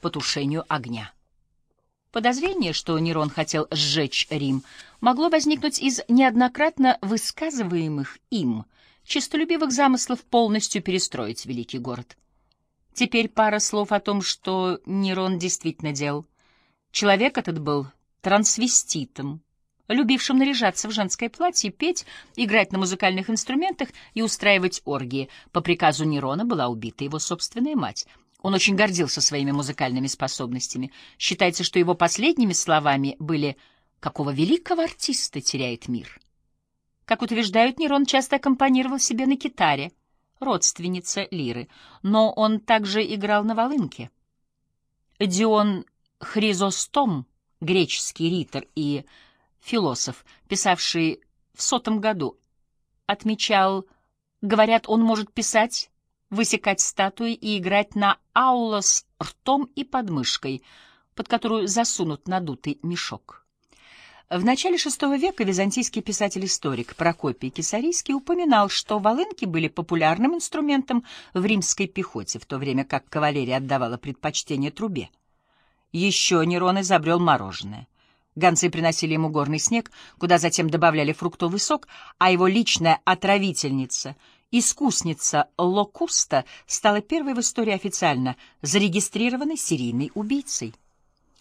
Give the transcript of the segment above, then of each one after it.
потушению огня. Подозрение, что Нерон хотел сжечь Рим, могло возникнуть из неоднократно высказываемых им честолюбивых замыслов полностью перестроить великий город. Теперь пара слов о том, что Нерон действительно делал. Человек этот был трансвеститом, любившим наряжаться в женское платье, петь, играть на музыкальных инструментах и устраивать оргии. По приказу Нерона была убита его собственная мать. Он очень гордился своими музыкальными способностями. Считается, что его последними словами были «Какого великого артиста теряет мир?» Как утверждают, Нерон часто аккомпанировал себе на китаре, родственница лиры, но он также играл на волынке. Дион Хризостом, греческий ритор и философ, писавший в сотом году, отмечал, говорят, он может писать, высекать статуи и играть на аулос ртом и подмышкой, под которую засунут надутый мешок. В начале VI века византийский писатель-историк Прокопий Кисарийский упоминал, что волынки были популярным инструментом в римской пехоте, в то время как кавалерия отдавала предпочтение трубе. Еще Нерон изобрел мороженое. Гонцы приносили ему горный снег, куда затем добавляли фруктовый сок, а его личная отравительница, искусница Локуста, стала первой в истории официально зарегистрированной серийной убийцей.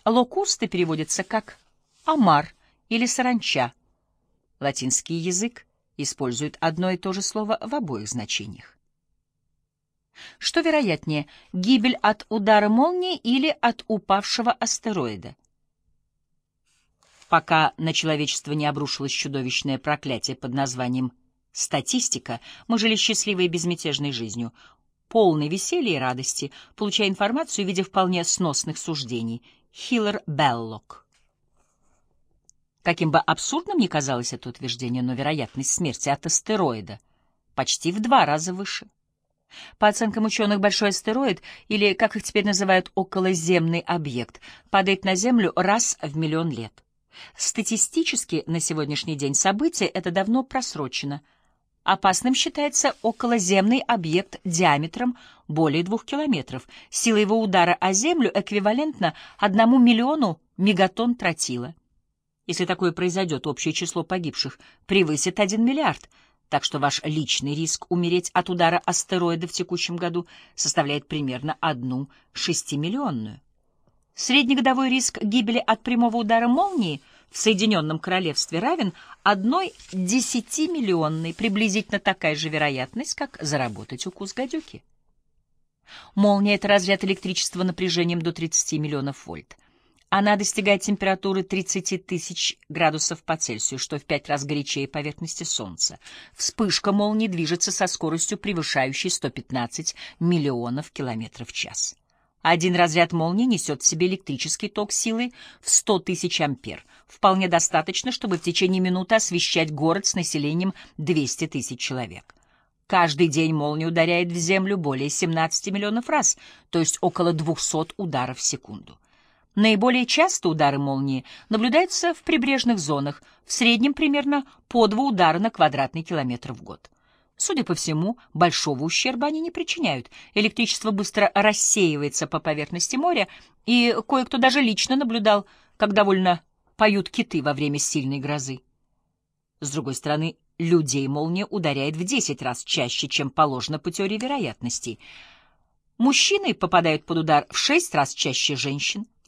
Локуста переводится как «омар» или «саранча». Латинский язык использует одно и то же слово в обоих значениях. Что вероятнее, гибель от удара молнии или от упавшего астероида? Пока на человечество не обрушилось чудовищное проклятие под названием «статистика», мы жили счастливой и безмятежной жизнью, полной веселья и радости, получая информацию в виде вполне сносных суждений. Хиллер Беллок. Каким бы абсурдным ни казалось это утверждение, но вероятность смерти от астероида почти в два раза выше. По оценкам ученых, большой астероид, или, как их теперь называют, околоземный объект, падает на Землю раз в миллион лет. Статистически на сегодняшний день событие это давно просрочено. Опасным считается околоземный объект диаметром более двух километров. Сила его удара о Землю эквивалентна одному миллиону мегатонн тротила. Если такое произойдет, общее число погибших превысит 1 миллиард, так что ваш личный риск умереть от удара астероида в текущем году составляет примерно одну шестимиллионную. Среднегодовой риск гибели от прямого удара молнии в Соединенном Королевстве равен одной десятимиллионной, приблизительно такая же вероятность, как заработать укус гадюки. Молния — это разряд электричества напряжением до 30 миллионов вольт. Она достигает температуры 30 тысяч градусов по Цельсию, что в пять раз горячее поверхности Солнца. Вспышка молнии движется со скоростью, превышающей 115 миллионов километров в час. Один разряд молнии несет в себе электрический ток силой в 100 тысяч ампер. Вполне достаточно, чтобы в течение минуты освещать город с населением 200 тысяч человек. Каждый день молния ударяет в землю более 17 миллионов раз, то есть около 200 ударов в секунду. Наиболее часто удары молнии наблюдаются в прибрежных зонах, в среднем примерно по два удара на квадратный километр в год. Судя по всему, большого ущерба они не причиняют. Электричество быстро рассеивается по поверхности моря, и кое-кто даже лично наблюдал, как довольно поют киты во время сильной грозы. С другой стороны, людей молния ударяет в 10 раз чаще, чем положено по теории вероятностей. Мужчины попадают под удар в 6 раз чаще женщин —